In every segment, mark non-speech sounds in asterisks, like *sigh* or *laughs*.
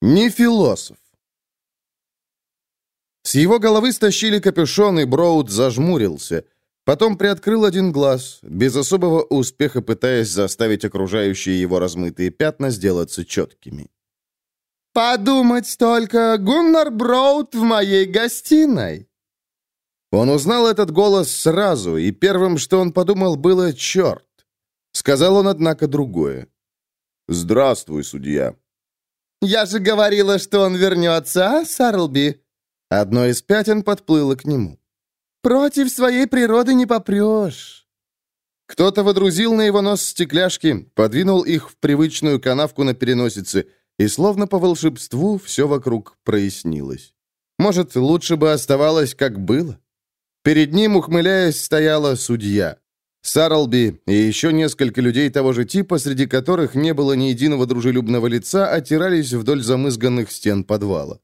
Не философ. С его головы стащили капюшон, и Броуд зажмурился. Потом приоткрыл один глаз, без особого успеха пытаясь заставить окружающие его размытые пятна сделаться четкими. «Подумать только, Гуннар Броуд в моей гостиной!» Он узнал этот голос сразу, и первым, что он подумал, было «черт». Сказал он, однако, другое. «Здравствуй, судья». «Я же говорила, что он вернется, а, Сарлби?» Одно из пятен подплыло к нему. «Против своей природы не попрешь». Кто-то водрузил на его нос стекляшки, подвинул их в привычную канавку на переносице, и словно по волшебству все вокруг прояснилось. Может, лучше бы оставалось, как было? Перед ним, ухмыляясь, стояла судья. Сарлби и еще несколько людей того же типа, среди которых не было ни единого дружелюбного лица, отирались вдоль замызганных стен подвала.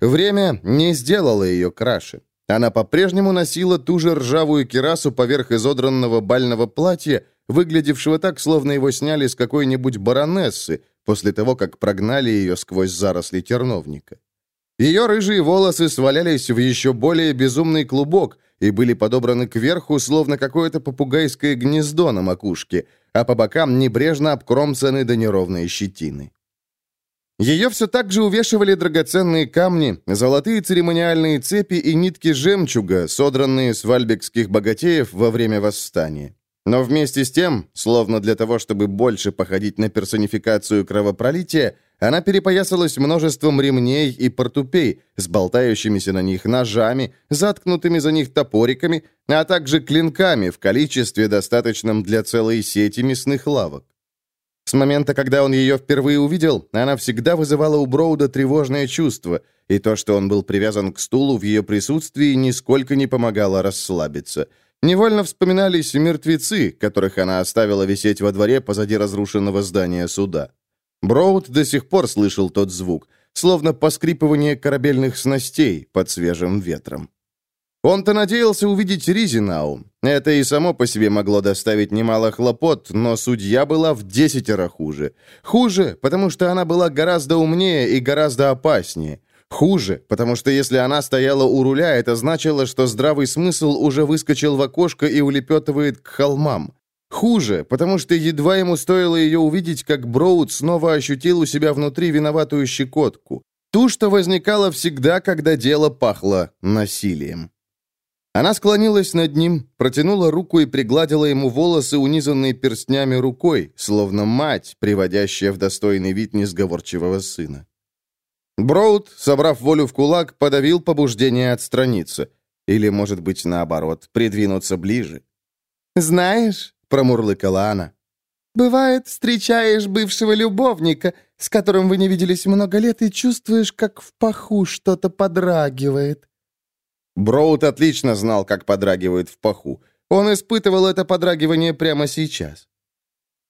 Время не сделало ее краше. Она по-прежнему носила ту же ржавую кирасу поверх изодранного бального платья, выглядевшего так, словно его сняли с какой-нибудь баронессы, после того, как прогнали ее сквозь заросли терновника. Ее рыжие волосы свалялись в еще более безумный клубок, и были подобраны кверху, словно какое-то попугайское гнездо на макушке, а по бокам небрежно обкромсаны до неровной щетины. Ее все так же увешивали драгоценные камни, золотые церемониальные цепи и нитки жемчуга, содранные с вальбекских богатеев во время восстания. Но вместе с тем, словно для того, чтобы больше походить на персонификацию кровопролития, она перепоясалась множеством ремней и портупей с болтающимися на них ножами, заткнутыми за них топориками, а также клинками в количестве, достаточном для целой сети мясных лавок. С момента, когда он ее впервые увидел, она всегда вызывала у Броуда тревожное чувство, и то, что он был привязан к стулу в ее присутствии, нисколько не помогало расслабиться. Невольно вспоминались мертвецы, которых она оставила висеть во дворе позади разрушенного здания суда. Броуд до сих пор слышал тот звук, словно поскрипывание корабельных снастей под свежим ветром. Он-то надеялся увидеть Ризинау. Это и само по себе могло доставить немало хлопот, но судья была в десятеро хуже. Хуже, потому что она была гораздо умнее и гораздо опаснее. Хуже, потому что если она стояла у руля, это значило, что здравый смысл уже выскочил в окошко и улепетывает к холмам. Хуже, потому что едва ему стоило ее увидеть, как Броуд снова ощутил у себя внутри виноватую щекотку. Ту, что возникала всегда, когда дело пахло насилием. Она склонилась над ним, протянула руку и пригладила ему волосы, унизанные перстнями рукой, словно мать, приводящая в достойный вид несговорчивого сына. Броуд, собрав волю в кулак, подавил побуждение отстраниться. Или, может быть, наоборот, придвинуться ближе. «Знаешь, — промурлыкала она. «Бывает, встречаешь бывшего любовника, с которым вы не виделись много лет, и чувствуешь, как в паху что-то подрагивает». Броуд отлично знал, как подрагивает в паху. Он испытывал это подрагивание прямо сейчас.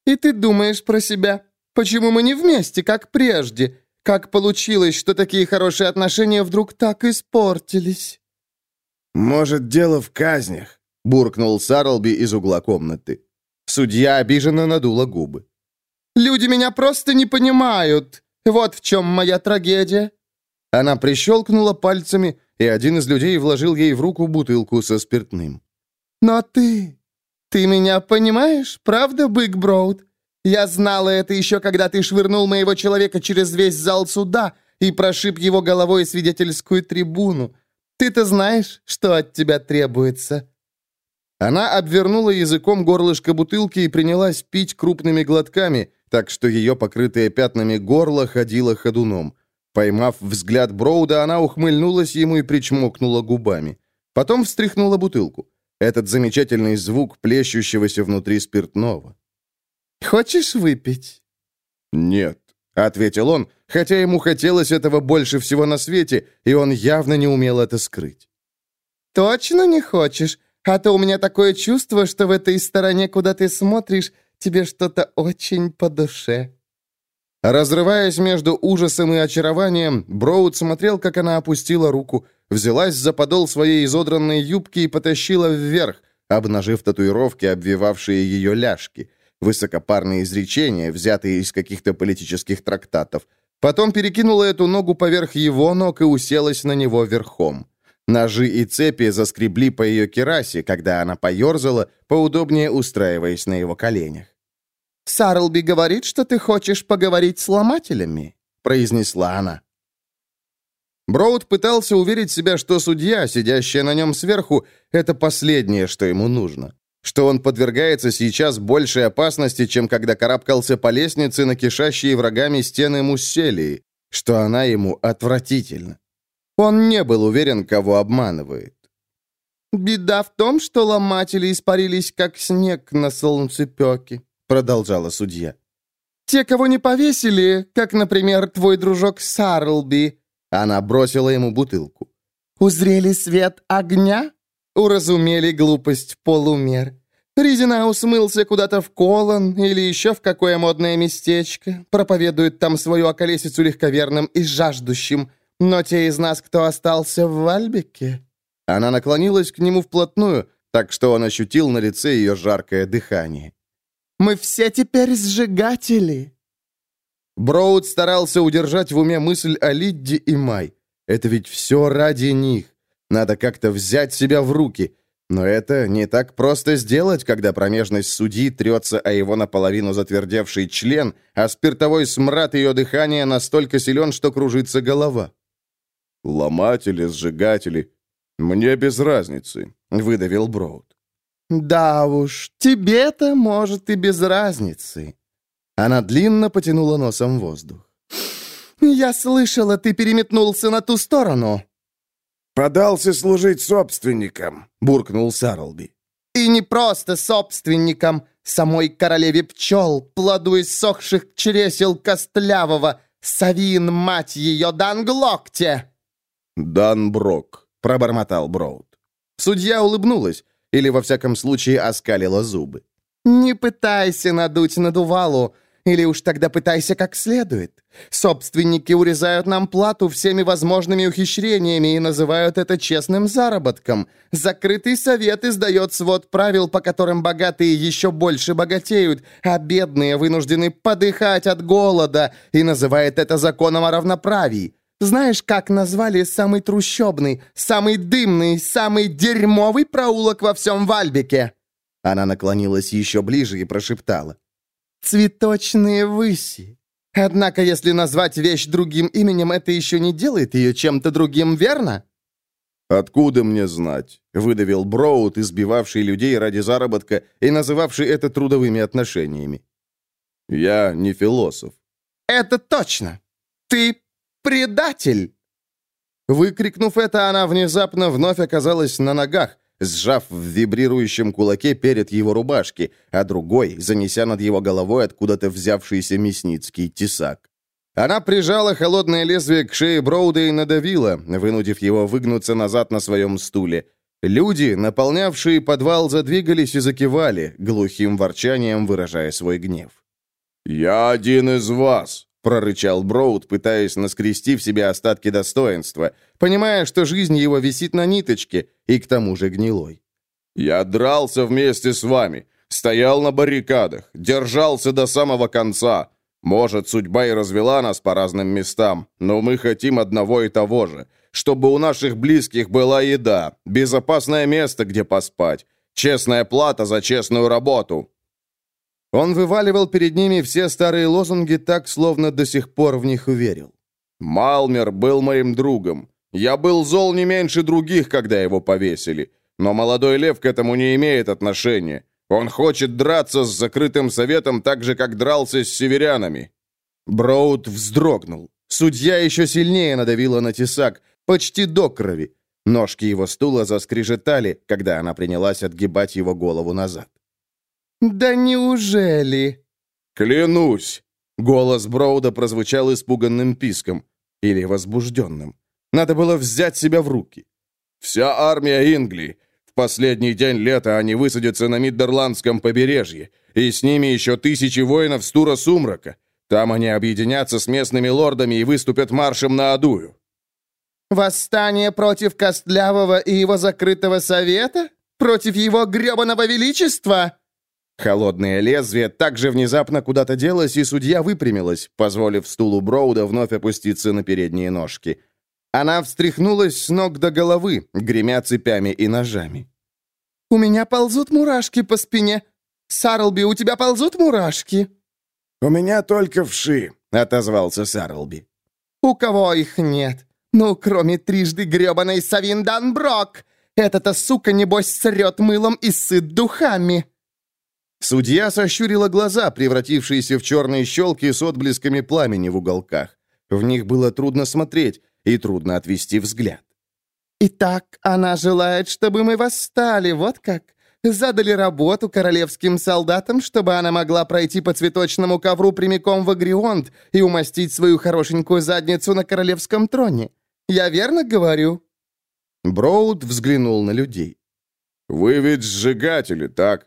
«И ты думаешь про себя? Почему мы не вместе, как прежде? Как получилось, что такие хорошие отношения вдруг так испортились?» «Может, дело в казнях», — буркнул Сарлби из угла комнаты. Судья обиженно надула губы. «Люди меня просто не понимают. Вот в чем моя трагедия». Она прищелкнула пальцами, и один из людей вложил ей в руку бутылку со спиртным. «Но ты... ты меня понимаешь, правда, Биг Броуд? Я знала это еще, когда ты швырнул моего человека через весь зал суда и прошиб его головой свидетельскую трибуну. Ты-то знаешь, что от тебя требуется?» Она обвернула языком горлышко бутылки и принялась пить крупными глотками, так что ее покрытое пятнами горло ходило ходуном. Поймав взгляд Броуда, она ухмыльнулась ему и причмокнула губами. Потом встряхнула бутылку. Этот замечательный звук плещущегося внутри спиртного. «Хочешь выпить?» «Нет», — ответил он, хотя ему хотелось этого больше всего на свете, и он явно не умел это скрыть. «Точно не хочешь? А то у меня такое чувство, что в этой стороне, куда ты смотришь, тебе что-то очень по душе». Разрываясь между ужасом и очарованием, Броуд смотрел, как она опустила руку, взялась за подол своей изодранной юбки и потащила вверх, обнажив татуировки, обвивавшие ее ляжки, высокопарные изречения, взятые из каких-то политических трактатов, Потом перекинула эту ногу поверх его ног и уселась на него верхом. Ножи и цепи заскребли по ее керасе, когда она поерзала, поудобнее устраиваясь на его коленях. «Сарлби говорит, что ты хочешь поговорить с ломателями», — произнесла она. Броуд пытался уверить себя, что судья, сидящая на нем сверху, это последнее, что ему нужно. Что он подвергается сейчас большей опасности, чем когда карабкался по лестнице на кишащие врагами стены Мусселии. Что она ему отвратительна. Он не был уверен, кого обманывает. «Беда в том, что ломатели испарились, как снег на солнцепеке», — продолжала судья. «Те, кого не повесили, как, например, твой дружок Сарлби, она бросила ему бутылку. «Узрели свет огня? Уразумели глупость полумер. Резина усмылся куда-то в Колон или еще в какое модное местечко, проповедует там свою околесицу легковерным и жаждущим. Но те из нас, кто остался в Вальбеке...» Она наклонилась к нему вплотную, так что он ощутил на лице ее жаркое дыхание. «Мы все теперь сжигатели. Броуд старался удержать в уме мысль о Лидде и Май. Это ведь все ради них. Надо как-то взять себя в руки. Но это не так просто сделать, когда промежность судьи трется о его наполовину затвердевший член, а спиртовой смрад ее дыхания настолько силен, что кружится голова. «Ломатели, сжигатели. Мне без разницы», — выдавил Броуд. «Да уж, тебе-то, может, и без разницы», она длинно потянула носом воздух. «Я слышала, ты переметнулся на ту сторону». «Подался служить собственникам», — буркнул Сарлби. «И не просто собственникам, самой королеве пчел, плоду иссохших чресел костлявого, Савин, мать ее, Данглокте!» «Данброк», — пробормотал Броуд. Судья улыбнулась, или, во всяком случае, оскалила зубы. «Не пытайся надуть надувалу. Или уж тогда пытайся как следует. Собственники урезают нам плату всеми возможными ухищрениями и называют это честным заработком. Закрытый совет издает свод правил, по которым богатые еще больше богатеют, а бедные вынуждены подыхать от голода и называет это законом о равноправии. Знаешь, как назвали самый трущобный, самый дымный, самый дерьмовый проулок во всем Вальбеке?» Она наклонилась еще ближе и прошептала цветочные выси. Однако, если назвать вещь другим именем, это еще не делает ее чем-то другим, верно?» «Откуда мне знать?» — выдавил Броуд, избивавший людей ради заработка и называвший это трудовыми отношениями. «Я не философ». «Это точно! Ты предатель!» Выкрикнув это, она внезапно вновь оказалась на ногах, сжав в вибрирующем кулаке перед его рубашки, а другой, занеся над его головой откуда-то взявшийся мясницкий тесак. Она прижала холодное лезвие к шее Броуда и надавила, вынудив его выгнуться назад на своем стуле. Люди, наполнявшие подвал, задвигались и закивали, глухим ворчанием выражая свой гнев. «Я один из вас», прорычал Броуд, пытаясь наскрести в себе остатки достоинства, понимая, что жизнь его висит на ниточке и к тому же гнилой. «Я дрался вместе с вами, стоял на баррикадах, держался до самого конца. Может, судьба и развела нас по разным местам, но мы хотим одного и того же, чтобы у наших близких была еда, безопасное место, где поспать, честная плата за честную работу, он вываливал перед ними все старые лозунги так, словно до сих пор в них верил. «Малмер был моим другом. Я был зол не меньше других, когда его повесили. Но молодой лев к этому не имеет отношения. Он хочет драться с закрытым советом так же, как дрался с северянами». Броуд вздрогнул. Судья еще сильнее надавила на тесак, почти до крови. Ножки его стула заскрежетали, когда она принялась отгибать его голову назад. «Да неужели?» «Клянусь!» Голос Броуда прозвучал испуганным писком. Или возбужденным. Надо было взять себя в руки. «Вся армия Ингли. В последний день лета они высадятся на Миддерландском побережье. И с ними еще тысячи воинов с Тура Сумрака. Там они объединятся с местными лордами и выступят маршем на Адую». «Восстание против Костлявого и его закрытого совета? Против его гребаного величества?» Холодное лезвие также внезапно куда-то делось, и судья выпрямилась, позволив стулу Броуда вновь опуститься на передние ножки. Она встряхнулась с ног до головы, гремя цепями и ножами. «У меня ползут мурашки по спине. Сарлби, у тебя ползут мурашки?» «У меня только вши», — отозвался Сарлби. «У кого их нет? Ну, кроме трижды гребаной Савиндан Брок! Эта-то сука, небось, срет мылом и сыт духами!» Судья сощурила глаза, превратившиеся в черные щелки с отблесками пламени в уголках. В них было трудно смотреть и трудно отвести взгляд. «Итак, она желает, чтобы мы восстали, вот как? Задали работу королевским солдатам, чтобы она могла пройти по цветочному ковру прямиком в Агрионт и умастить свою хорошенькую задницу на королевском троне. Я верно говорю?» Броуд взглянул на людей. «Вы ведь сжигатели, так?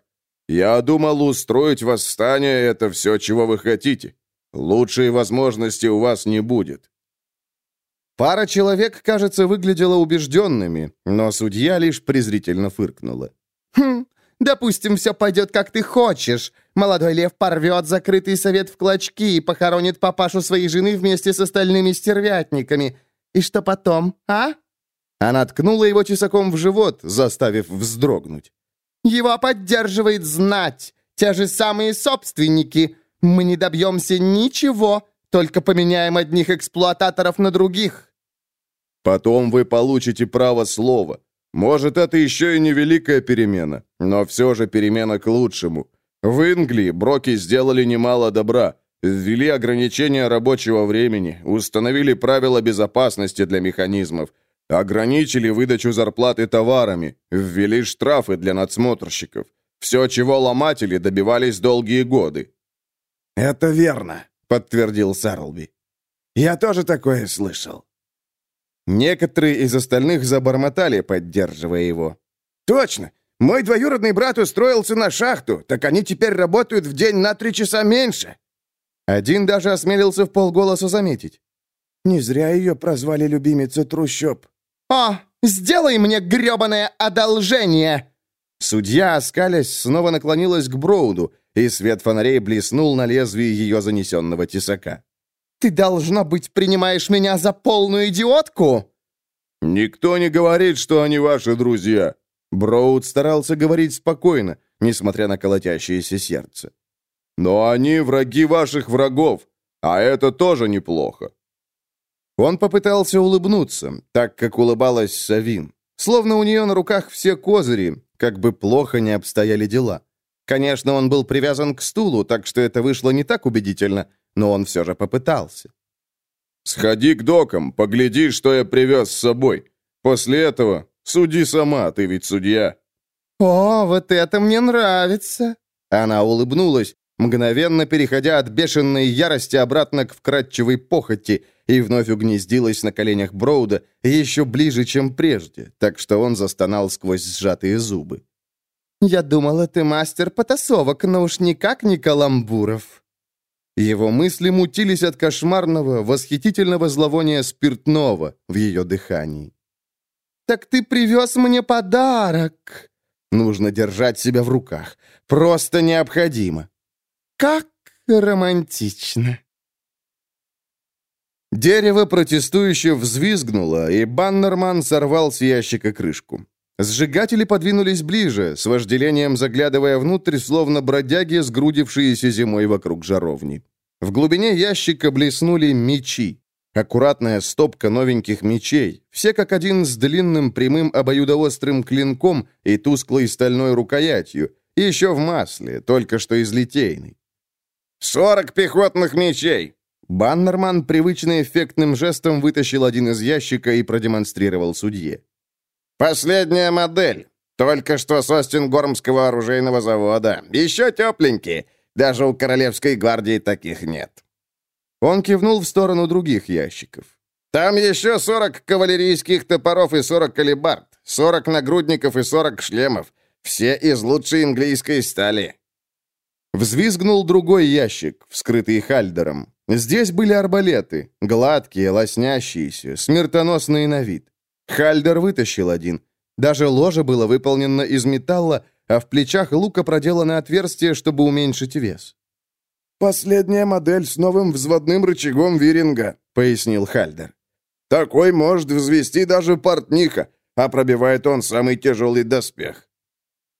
Я думал, устроить восстание — это все, чего вы хотите. Лучшей возможности у вас не будет». Пара человек, кажется, выглядела убежденными, но судья лишь презрительно фыркнула. «Хм, допустим, все пойдет, как ты хочешь. Молодой лев порвет закрытый совет в клочки и похоронит папашу своей жены вместе с остальными стервятниками. И что потом, а?» Она ткнула его тесаком в живот, заставив вздрогнуть. Его поддерживает знать, те же самые собственники. Мы не добьемся ничего, только поменяем одних эксплуататоров на других». «Потом вы получите право слова. Может, это еще и не великая перемена, но все же перемена к лучшему. В Инглии Броки сделали немало добра, ввели ограничения рабочего времени, установили правила безопасности для механизмов, Ограничили выдачу зарплаты товарами, ввели штрафы для надсмотрщиков. Все, чего ломатели, добивались долгие годы. «Это верно», — подтвердил Сарлби. «Я тоже такое слышал». Некоторые из остальных забормотали, поддерживая его. «Точно! Мой двоюродный брат устроился на шахту, так они теперь работают в день на три часа меньше». Один даже осмелился в полголоса заметить. «Не зря ее прозвали любимица трущоб». «О, сделай мне гребаное одолжение!» Судья, оскалясь, снова наклонилась к Броуду, и свет фонарей блеснул на лезвии ее занесенного тесака. «Ты, должно быть, принимаешь меня за полную идиотку?» «Никто не говорит, что они ваши друзья». Броуд старался говорить спокойно, несмотря на колотящееся сердце. «Но они враги ваших врагов, а это тоже неплохо. Он попытался улыбнуться, так как улыбалась Савин. Словно у нее на руках все козыри, как бы плохо не обстояли дела. Конечно, он был привязан к стулу, так что это вышло не так убедительно, но он все же попытался. «Сходи к докам, погляди, что я привез с собой. После этого суди сама, ты ведь судья». «О, вот это мне нравится!» Она улыбнулась, мгновенно переходя от бешеной ярости обратно к вкрадчивой похоти, и вновь угнездилась на коленях Броуда еще ближе, чем прежде, так что он застонал сквозь сжатые зубы. «Я думала, ты мастер потасовок, но уж никак не каламбуров». Его мысли мутились от кошмарного, восхитительного зловония спиртного в ее дыхании. «Так ты привез мне подарок!» Нужно держать себя в руках. Просто необходимо. «Как романтично!» Дерево протестующе взвизгнуло, и Баннерман сорвал с ящика крышку. Сжигатели подвинулись ближе, с вожделением заглядывая внутрь, словно бродяги, сгрудившиеся зимой вокруг жаровни. В глубине ящика блеснули мечи. Аккуратная стопка новеньких мечей, все как один с длинным прямым обоюдоострым клинком и тусклой стальной рукоятью, и еще в масле, только что из литейной. «Сорок пехотных мечей!» Баннерман привычно эффектным жестом вытащил один из ящика и продемонстрировал судье. «Последняя модель. Только что с Остингормского оружейного завода. Еще тепленькие. Даже у Королевской гвардии таких нет». Он кивнул в сторону других ящиков. «Там еще 40 кавалерийских топоров и 40 калибард, 40 нагрудников и 40 шлемов. Все из лучшей английской стали». Взвизгнул другой ящик, вскрытый Хальдером. Здесь были арбалеты, гладкие, лоснящиеся, смертоносные на вид. Хальдер вытащил один. Даже ложе было выполнено из металла, а в плечах лука проделано отверстие, чтобы уменьшить вес. «Последняя модель с новым взводным рычагом Виринга», — пояснил Хальдер. «Такой может взвести даже портниха, а пробивает он самый тяжелый доспех».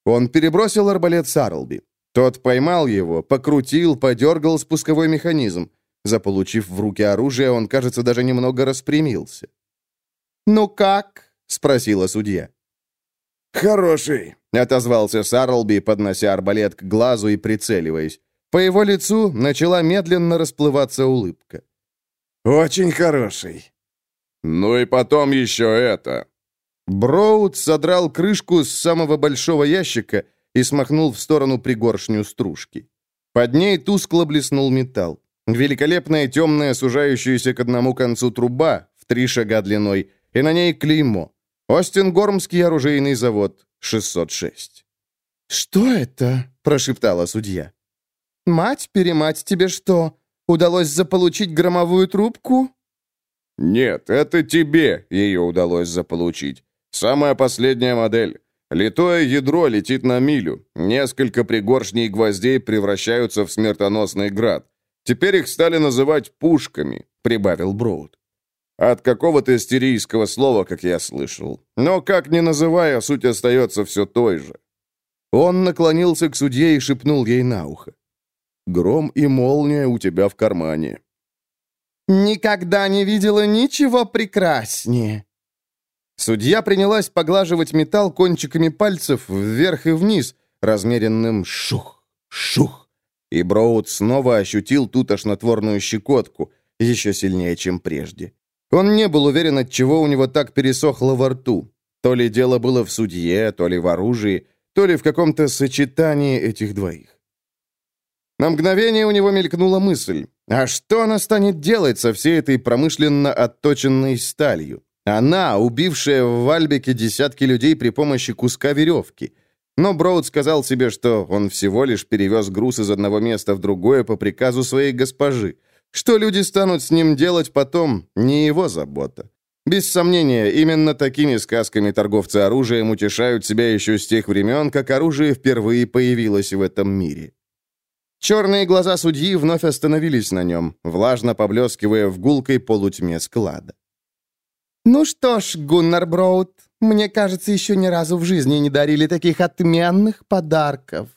Он перебросил арбалет Сарлби. Тот поймал его, покрутил, подергал спусковой механизм. Заполучив в руки оружие, он, кажется, даже немного распрямился. «Ну как?» — спросила судья. «Хороший», — отозвался Сарлби, поднося арбалет к глазу и прицеливаясь. По его лицу начала медленно расплываться улыбка. «Очень хороший». «Ну и потом еще это». Броуд содрал крышку с самого большого ящика и смахнул в сторону пригоршню стружки. Под ней тускло блеснул металл. Великолепная темная, сужающаяся к одному концу труба в три шага длиной, и на ней клеймо. Остин-Гормский оружейный завод, 606. «Что это?» – прошептала судья. «Мать-перемать тебе что, удалось заполучить громовую трубку?» «Нет, это тебе ее удалось заполучить. Самая последняя модель. Литое ядро летит на милю. Несколько пригоршней гвоздей превращаются в смертоносный град. Теперь их стали называть пушками», — прибавил Броуд. От какого-то истерийского слова, как я слышал. Но как ни называя, суть остается все той же. Он наклонился к судье и шепнул ей на ухо. «Гром и молния у тебя в кармане». «Никогда не видела ничего прекраснее». Судья принялась поглаживать металл кончиками пальцев вверх и вниз, размеренным шух, шух. И Броуд снова ощутил ту тошнотворную щекотку, еще сильнее, чем прежде. Он не был уверен, от чего у него так пересохло во рту. То ли дело было в судье, то ли в оружии, то ли в каком-то сочетании этих двоих. На мгновение у него мелькнула мысль. А что она станет делать со всей этой промышленно отточенной сталью? Она, убившая в Вальбеке десятки людей при помощи куска веревки. Но Броуд сказал себе, что он всего лишь перевез груз из одного места в другое по приказу своей госпожи. Что люди станут с ним делать потом, не его забота. Без сомнения, именно такими сказками торговцы оружием утешают себя еще с тех времен, как оружие впервые появилось в этом мире. Черные глаза судьи вновь остановились на нем, влажно поблескивая в гулкой полутьме склада. «Ну что ж, Гуннар Броуд, мне кажется, еще ни разу в жизни не дарили таких отменных подарков.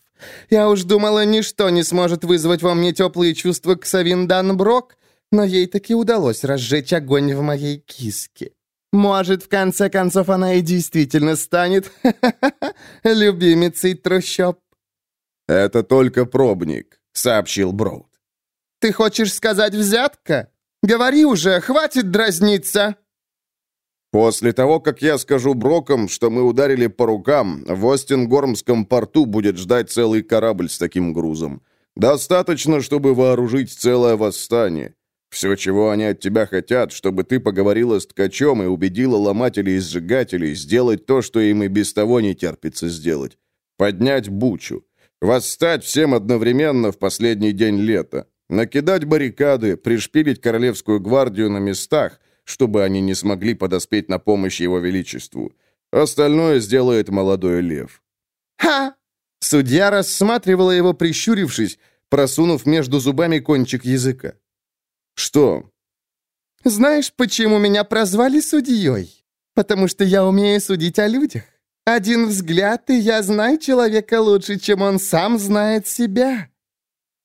Я уж думала, ничто не сможет вызвать во мне теплые чувства к Савин Данброк, но ей таки удалось разжечь огонь в моей киске. Может, в конце концов, она и действительно станет *laughs* любимицей трущоб. «Это только пробник», — сообщил Броуд. «Ты хочешь сказать взятка? Говори уже, хватит дразниться!» После того, как я скажу Брокам, что мы ударили по рукам, в Остингормском порту будет ждать целый корабль с таким грузом. Достаточно, чтобы вооружить целое восстание. Все, чего они от тебя хотят, чтобы ты поговорила с ткачом и убедила ломателей и сжигателей сделать то, что им и без того не терпится сделать. Поднять бучу. Восстать всем одновременно в последний день лета. Накидать баррикады, пришпилить Королевскую гвардию на местах – чтобы они не смогли подоспеть на помощь его величеству. Остальное сделает молодой лев». «Ха!» Судья рассматривала его, прищурившись, просунув между зубами кончик языка. «Что?» «Знаешь, почему меня прозвали судьей? Потому что я умею судить о людях. Один взгляд, и я знаю человека лучше, чем он сам знает себя».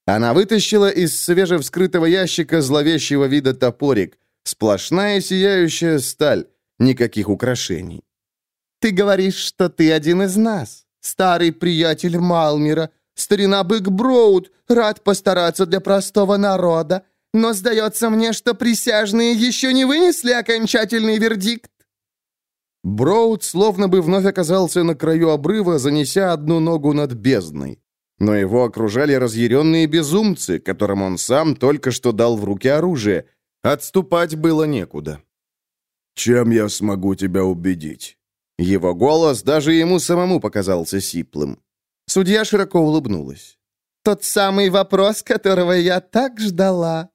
Она вытащила из свежевскрытого ящика зловещего вида топорик, Сплошная сияющая сталь, никаких украшений. «Ты говоришь, что ты один из нас, старый приятель Малмира, старина Бык Броуд, рад постараться для простого народа, но сдается мне, что присяжные еще не вынесли окончательный вердикт». Броуд словно бы вновь оказался на краю обрыва, занеся одну ногу над бездной. Но его окружали разъяренные безумцы, которым он сам только что дал в руки оружие — Отступать было некуда. «Чем я смогу тебя убедить?» Его голос даже ему самому показался сиплым. Судья широко улыбнулась. «Тот самый вопрос, которого я так ждала.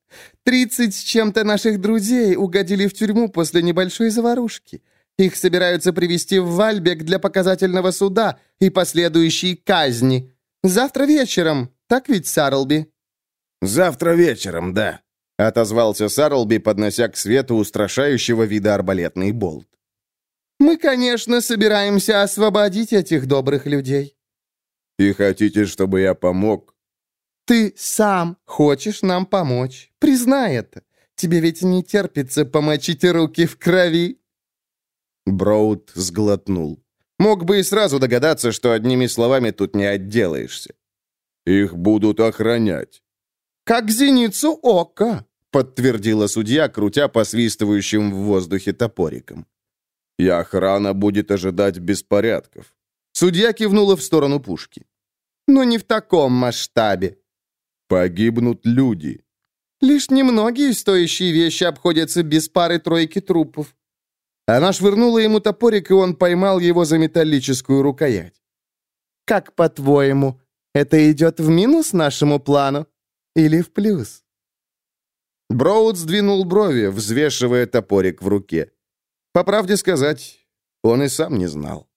Тридцать с чем-то наших друзей угодили в тюрьму после небольшой заварушки. Их собираются привести в Вальбек для показательного суда и последующей казни. Завтра вечером, так ведь, Сарлби?» «Завтра вечером, да», — отозвался Сарлби, поднося к свету устрашающего вида арбалетный болт. «Мы, конечно, собираемся освободить этих добрых людей». «И хотите, чтобы я помог?» «Ты сам хочешь нам помочь. Признай это. Тебе ведь не терпится помочить руки в крови». Броуд сглотнул. Мог бы и сразу догадаться, что одними словами тут не отделаешься. «Их будут охранять». «Как зеницу ока», — подтвердила судья, крутя посвистывающим в воздухе топориком. «И охрана будет ожидать беспорядков». Судья кивнула в сторону пушки. «Но не в таком масштабе». «Погибнут люди». «Лишь немногие стоящие вещи обходятся без пары-тройки трупов». Она швырнула ему топорик, и он поймал его за металлическую рукоять. «Как по-твоему, это идет в минус нашему плану или в плюс?» Броуд сдвинул брови, взвешивая топорик в руке. По правде сказать, он и сам не знал.